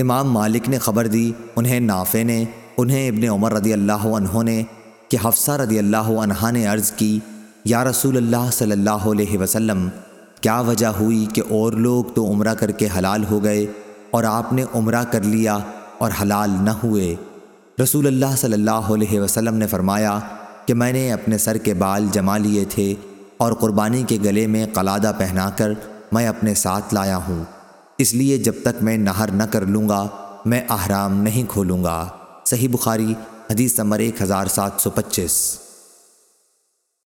امام مالک نے خبر دی، انہیں نافع نے، انہیں ابن عمر رضی اللہ عنہ نے کہ حفصہ رضی اللہ عنہ نے عرض کی، یا رسول اللہ صلی اللہ علیہ وسلم، کیا وجہ ہوئی کہ اور لوگ تو عمرہ کر کے حلال ہو گئے اور آپ نے عمرہ کر لیا اور حلال نہ ہوئے؟ رسول اللہ صلی اللہ علیہ وسلم نے فرمایا کہ میں نے اپنے سر کے بال جما لیے تھے اور قربانی کے گلے میں قلادہ پہنا کر میں اپنے ساتھ لایا ہوں۔ اس لیے جب تک میں نہر نہ کر لوں گا، میں احرام نہیں کھولوں گا۔ صحیح بخاری، حدیث نمبر ایک ہزار سات سو پچیس۔